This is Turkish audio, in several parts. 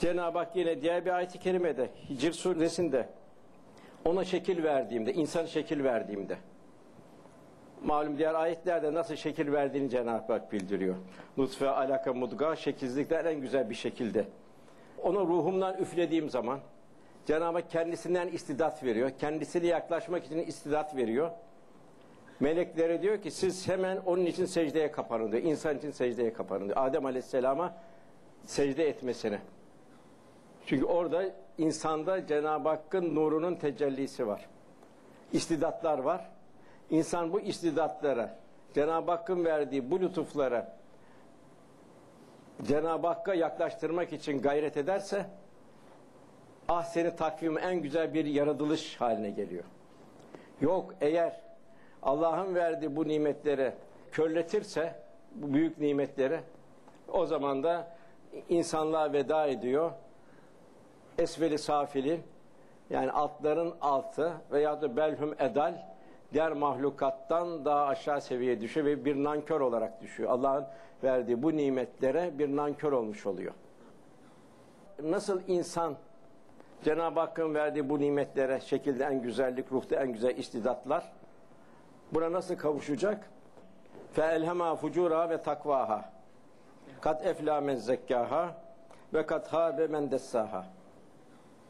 Cenab-ı Hak yine diğer bir ayet-i kerimede Hicr suresinde ona şekil verdiğimde, insan şekil verdiğimde malum diğer ayetlerde nasıl şekil verdiğini Cenab-ı Hak bildiriyor. Nutfe, alaka, mudga şekillikler en güzel bir şekilde. Onu ruhumdan üflediğim zaman Cenab-ı Hak kendisinden istidat veriyor. Kendisine yaklaşmak için istidat veriyor. Meleklere diyor ki siz hemen onun için secdeye kapanın diyor. İnsan için secdeye kapanın diyor. Adem Aleyhisselam'a secde etmesine. Çünkü orada insanda Cenab-ı Hakk'ın nurunun tecellisi var. İstidatlar var. İnsan bu istidatlara, Cenab-ı Hakk'ın verdiği bu lütuflara Cenab-ı Hakk'a yaklaştırmak için gayret ederse ah seni takvim en güzel bir yaratılış haline geliyor. Yok eğer Allah'ın verdiği bu nimetlere körletirse bu büyük nimetleri o zaman da insanlığa veda ediyor Esveli safili yani altların altı veya da belhum edal diğer mahlukattan daha aşağı seviyeye düşüyor ve bir nankör olarak düşüyor. Allah'ın verdiği bu nimetlere bir nankör olmuş oluyor. Nasıl insan Cenab-ı Hakk'ın verdiği bu nimetlere şekilde en güzellik, ruhta en güzel istidatlar buna nasıl kavuşacak? فَاَلْهَمَا فُجُورَهَا ve takvaha. Kat efla men zekkaha ve kat habe men dessaha.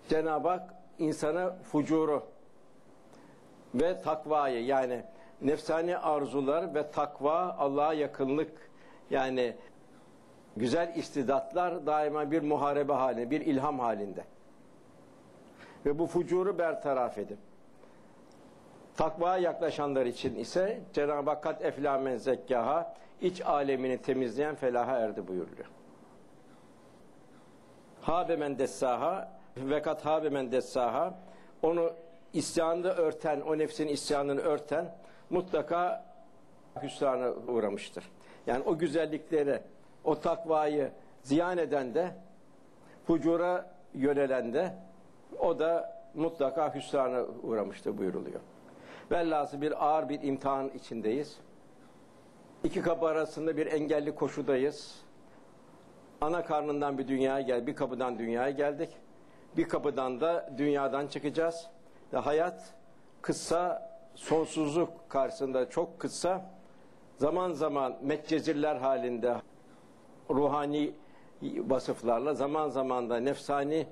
Cenab-ı Hak insana fucuru ve takvayı yani nefsani arzular ve takva Allah'a yakınlık yani güzel istidatlar daima bir muharebe halinde, bir ilham halinde. Ve bu fucuru bertaraf edip takvaya yaklaşanlar için ise Cenab-ı Hak kat efla men zekkaha iç alemini temizleyen felaha erdi buyuruyor. Habe men dessaha ve kat habe men dessaha onu isyanını örten, o nefsin isyanını örten mutlaka hüsrana uğramıştır. Yani o güzellikleri, o takvayı ziyan eden de, fucura yönelen de, o da mutlaka hüsrana uğramıştır buyuruluyor. Velhası bir ağır bir imtihan içindeyiz. İki kapı arasında bir engelli koşudayız. Ana karnından bir dünyaya gel, bir kapıdan dünyaya geldik. Bir kapıdan da dünyadan çıkacağız. Ve hayat kısa, sonsuzluk karşısında çok kısa, zaman zaman metcezirler halinde ruhani vasıflarla, zaman zaman da nefsani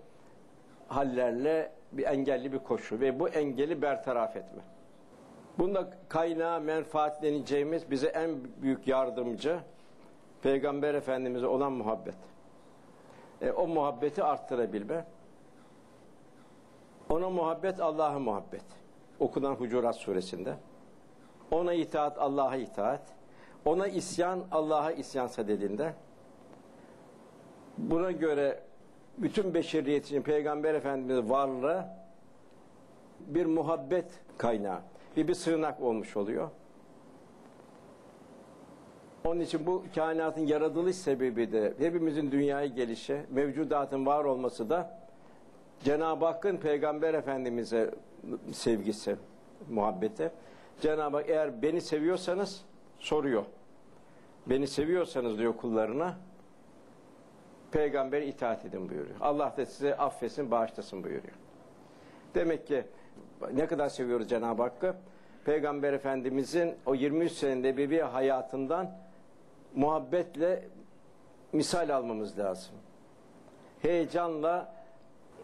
hallerle bir engelli bir koşu ve bu engeli bertaraf etme. Bunda kaynağı menfaatleneceğimiz bize en büyük yardımcı Peygamber Efendimiz'e olan muhabbet. E, o muhabbeti arttırabilme. Ona muhabbet Allah'a muhabbet. Okunan Hucurat suresinde. Ona itaat Allah'a itaat. Ona isyan Allah'a isyan sadedinde. Buna göre bütün beşeriyet Peygamber Efendimiz varlığı bir muhabbet kaynağı ve bir sığınak olmuş oluyor. Onun için bu kainatın yaratılış sebebi de hepimizin dünyaya gelişi, mevcudatın var olması da Cenab-ı Hakk'ın Peygamber Efendimiz'e sevgisi, muhabbeti. Cenab-ı Hak eğer beni seviyorsanız soruyor. Beni seviyorsanız diyor kullarına peygambere itaat edin buyuruyor. Allah da size affetsin, bağışlasın buyuruyor. Demek ki ne kadar seviyoruz Cenab-ı Hakk'ı? Peygamber Efendimizin o 23 senede bir hayatından muhabbetle misal almamız lazım. Heyecanla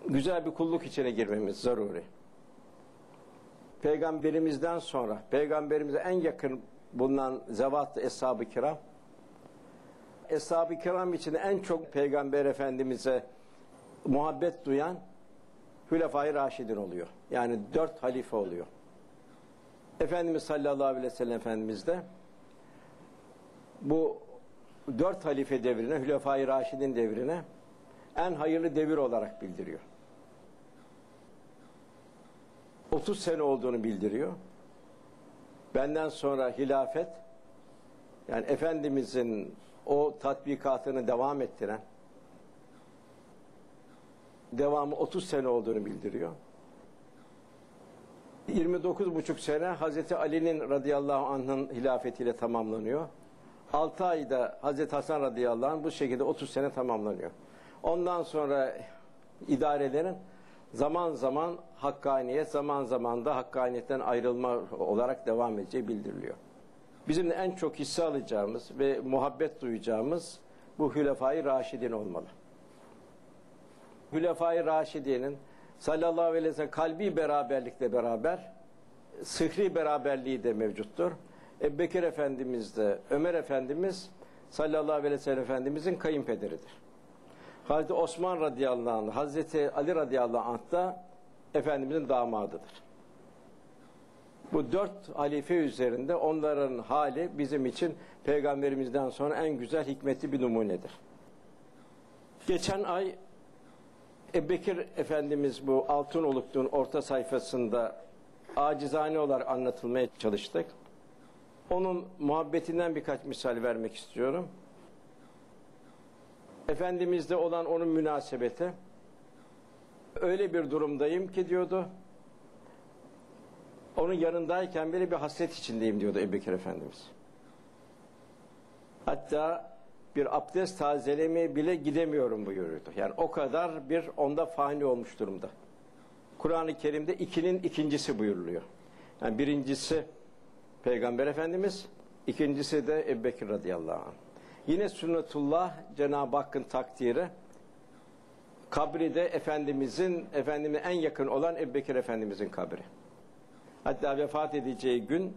güzel bir kulluk içine girmemiz zaruri. Peygamberimizden sonra peygamberimize en yakın bulunan zevat eshab-ı kiram eshab-ı kiram için en çok peygamber efendimize muhabbet duyan Hülefai Raşidin oluyor. Yani dört halife oluyor. Efendimiz sallallahu aleyhi ve sellem Efendimiz de bu dört halife devrine, Hülefai Raşidin devrine en hayırlı devir olarak bildiriyor. 30 sene olduğunu bildiriyor. Benden sonra hilafet yani Efendimizin o tatbikatını devam ettiren devamı 30 sene olduğunu bildiriyor. 29 buçuk sene Hazreti Ali'nin radıyallahu anh'ın hilafetiyle tamamlanıyor. 6 ayda Hazreti Hasan radıyallahu anh bu şekilde 30 sene tamamlanıyor. Ondan sonra idarelerin zaman zaman hakkaniyet, zaman zaman da hakkaniyetten ayrılma olarak devam edeceği bildiriliyor. Bizim en çok hisse alacağımız ve muhabbet duyacağımız bu Hülefai Raşidin olmalı. Hülefai Raşidin'in sallallahu aleyhi ve sellem kalbi beraberlikle beraber sıhri beraberliği de mevcuttur. Ebu Bekir Efendimiz de Ömer Efendimiz sallallahu aleyhi ve sellem Efendimizin kayınpederidir. Hazreti Osman radıyallahu anh, Hazreti Ali radıyallahu anh da Efendimizin damadıdır. Bu dört halife üzerinde onların hali bizim için peygamberimizden sonra en güzel hikmetli bir numunedir. Geçen ay Ebubekir Efendimiz bu Altın Olukluğun orta sayfasında acizane olarak anlatılmaya çalıştık. Onun muhabbetinden birkaç misal vermek istiyorum. Efendimiz'de olan onun münasebeti öyle bir durumdayım ki diyordu onun yanındayken bile bir hasret içindeyim diyordu Ebubekir Efendimiz. Hatta bir abdest tazelemeye bile gidemiyorum buyuruyordu. Yani o kadar bir onda fani olmuş durumda. Kur'an-ı Kerim'de ikinin ikincisi buyuruluyor. Yani birincisi Peygamber Efendimiz, ikincisi de Ebubekir radıyallahu anh. Yine sünnetullah Cenab-ı Hakk'ın takdiri kabri de Efendimizin, Efendimiz'e en yakın olan Ebubekir Efendimizin kabri. Hatta vefat edeceği gün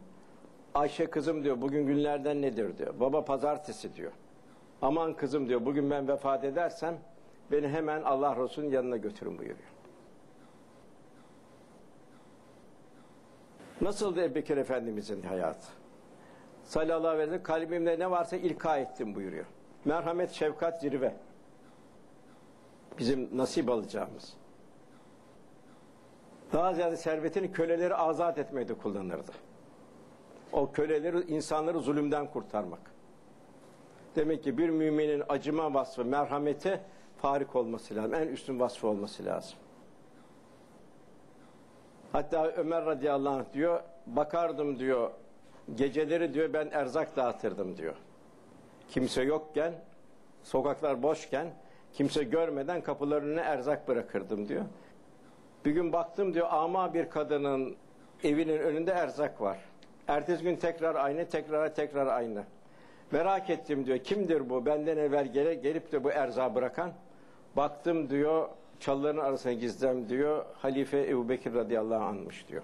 Ayşe kızım diyor bugün günlerden nedir diyor. Baba pazartesi diyor. Aman kızım diyor bugün ben vefat edersem beni hemen Allah Resulü'nün yanına götürün buyuruyor. Nasıldı Ebubekir Efendimizin hayatı? Sallallahu aleyhi ve sellem kalbimde ne varsa ilka ettim buyuruyor. Merhamet, şefkat, zirve. Bizim nasip alacağımız. Daha ziyade servetini köleleri azat etmeyde kullanırdı. O köleleri, insanları zulümden kurtarmak. Demek ki bir müminin acıma vasfı, merhamete farik olması lazım. En üstün vasfı olması lazım. Hatta Ömer radıyallahu anh diyor, bakardım diyor, geceleri diyor ben erzak dağıtırdım diyor. Kimse yokken, sokaklar boşken, kimse görmeden kapıların erzak bırakırdım diyor. Bir gün baktım diyor ama bir kadının evinin önünde erzak var. Ertesi gün tekrar aynı, tekrar tekrar aynı. Merak ettim diyor. Kimdir bu? Benden evvel gele, gelip de bu erzağı bırakan. Baktım diyor çalıların arasına gizlem diyor. Halife Ebu Bekir radıyallahu anh'mış diyor.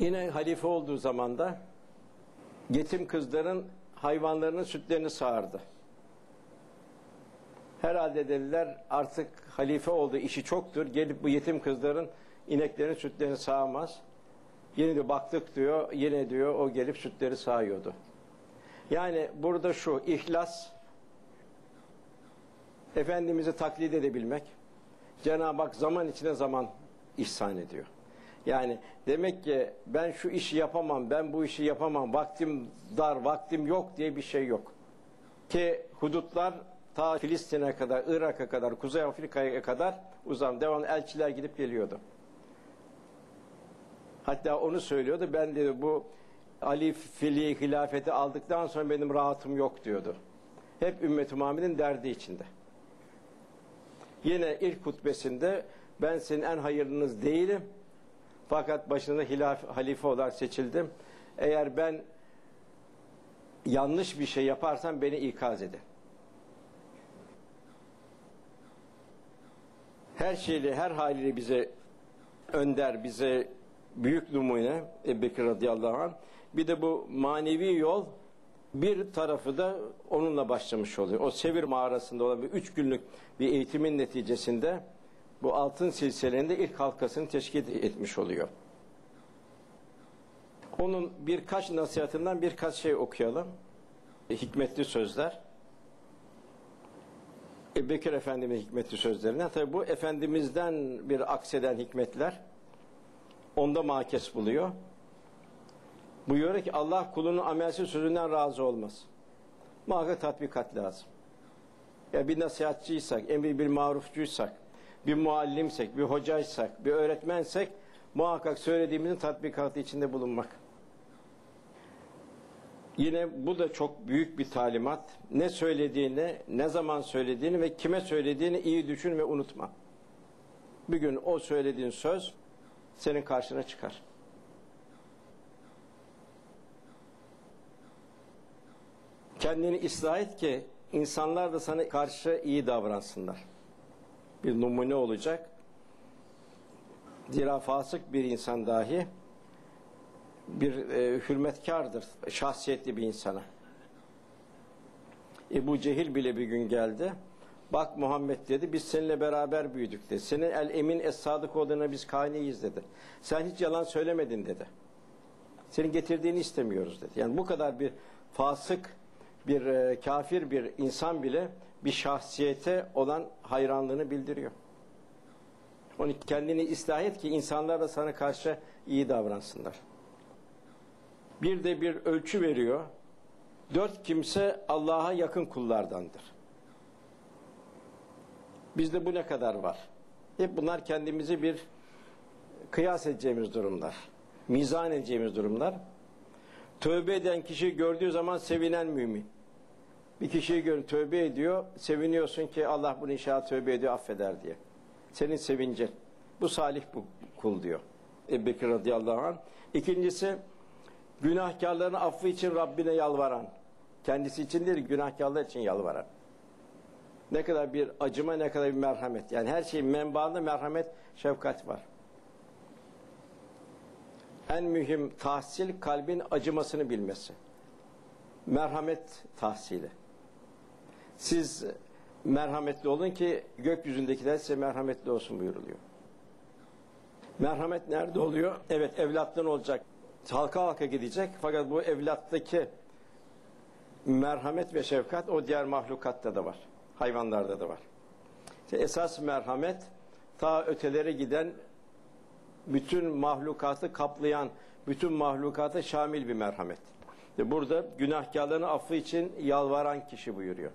Yine halife olduğu zamanda yetim kızların hayvanlarının sütlerini sağardı. Herhalde dediler artık halife oldu işi çoktur. Gelip bu yetim kızların ineklerin sütlerini sağamaz. Yine de baktık diyor, yine diyor o gelip sütleri sağıyordu. Yani burada şu ihlas, Efendimiz'i taklit edebilmek, Cenab-ı Hak zaman içine zaman ihsan ediyor. Yani demek ki ben şu işi yapamam, ben bu işi yapamam, vaktim dar, vaktim yok diye bir şey yok. Ki hudutlar ta Filistin'e kadar, Irak'a kadar, Kuzey Afrika'ya kadar uzam. Devam elçiler gidip geliyordu. Hatta onu söylüyordu. Ben dedi bu Ali fili hilafeti aldıktan sonra benim rahatım yok diyordu. Hep ümmet-i Muhammed'in derdi içinde. Yine ilk hutbesinde ben senin en hayırlınız değilim. Fakat başında hilaf, halife olarak seçildim. Eğer ben yanlış bir şey yaparsam beni ikaz edin. Her şeyle, her haliyle bize önder, bize büyük numune Ebu Bekir radıyallahu anh. Bir de bu manevi yol bir tarafı da onunla başlamış oluyor. O Sevir mağarasında olan bir üç günlük bir eğitimin neticesinde bu altın silsilenin ilk halkasını teşkil etmiş oluyor. Onun birkaç nasihatından birkaç şey okuyalım. Hikmetli sözler. Ebu Bekir Efendimiz'in hikmetli sözlerine. Tabi bu Efendimiz'den bir akseden hikmetler onda makes buluyor. Buyuruyor ki Allah kulunun amelsiz sözünden razı olmaz. Muhakkak tatbikat lazım. Ya bir nasihatçıysak, emri bir marufcuysak, bir muallimsek, bir hocaysak, bir öğretmensek muhakkak söylediğimizin tatbikatı içinde bulunmak. Yine bu da çok büyük bir talimat. Ne söylediğini, ne zaman söylediğini ve kime söylediğini iyi düşün ve unutma. Bir gün o söylediğin söz senin karşına çıkar. Kendini ıslah et ki insanlar da sana karşı iyi davransınlar. Bir numune olacak. Zira fasık bir insan dahi bir e, hürmetkardır, şahsiyetli bir insana. Ebu Cehil bile bir gün geldi. Bak Muhammed dedi, biz seninle beraber büyüdük dedi. Senin el emin es sadık olduğuna biz kaniyiz dedi. Sen hiç yalan söylemedin dedi. Senin getirdiğini istemiyoruz dedi. Yani bu kadar bir fasık, bir e, kafir bir insan bile bir şahsiyete olan hayranlığını bildiriyor. Onu kendini ıslah et ki insanlar da sana karşı iyi davransınlar. Bir de bir ölçü veriyor. Dört kimse Allah'a yakın kullardandır. Bizde bu ne kadar var? Hep bunlar kendimizi bir kıyas edeceğimiz durumlar. Mizan edeceğimiz durumlar. Tövbe eden kişi gördüğü zaman sevinen mümin. Bir kişiyi gör, tövbe ediyor, seviniyorsun ki Allah bunu inşallah tövbe ediyor, affeder diye. Senin sevincin. Bu salih bu kul diyor. Ebu Bekir radıyallahu anh. İkincisi, günahkarların affı için Rabbine yalvaran. Kendisi için değil, günahkarlar için yalvaran. Ne kadar bir acıma, ne kadar bir merhamet. Yani her şeyin menbaında merhamet, şefkat var. En mühim tahsil, kalbin acımasını bilmesi. Merhamet tahsili. Siz merhametli olun ki gökyüzündekiler size merhametli olsun buyuruluyor. Merhamet nerede oluyor? Evet evlattan olacak. Halka halka gidecek. Fakat bu evlattaki merhamet ve şefkat o diğer mahlukatta da var. Hayvanlarda da var. İşte esas merhamet ta ötelere giden bütün mahlukatı kaplayan, bütün mahlukata şamil bir merhamet. Burada günahkarların affı için yalvaran kişi buyuruyor.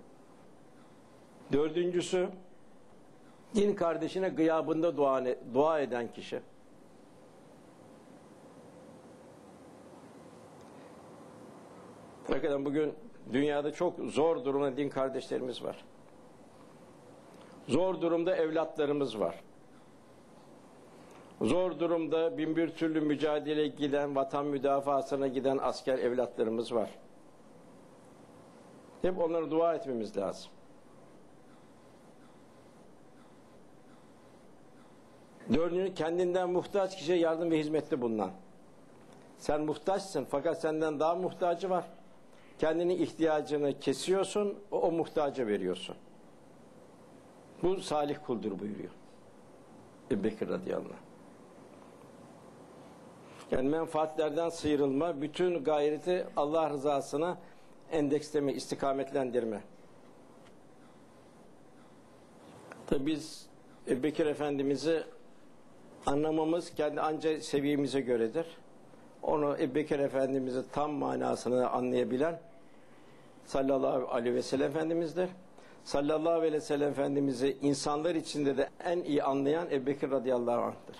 Dördüncüsü din kardeşine gıyabında dua, dua eden kişi. Hakikaten bugün dünyada çok zor durumda din kardeşlerimiz var. Zor durumda evlatlarımız var. Zor durumda bin bir türlü mücadele giden, vatan müdafasına giden asker evlatlarımız var. Hep onlara dua etmemiz lazım. Dördüncü kendinden muhtaç kişiye yardım ve hizmette bulunan. Sen muhtaçsın fakat senden daha muhtacı var. Kendini ihtiyacını kesiyorsun, o, o muhtaca veriyorsun. Bu salih kuldur buyuruyor. Ebu Bekir radıyallahu anh. Yani menfaatlerden sıyrılma, bütün gayreti Allah rızasına endeksleme, istikametlendirme. Tabi biz Bekir Efendimiz'i anlamamız kendi anca seviyemize göredir. Onu Ebu Bekir Efendimiz'i tam manasını anlayabilen sallallahu aleyhi ve sellem Efendimiz'dir. Sallallahu aleyhi ve sellem Efendimiz'i insanlar içinde de en iyi anlayan Ebu Bekir radıyallahu anh'tır.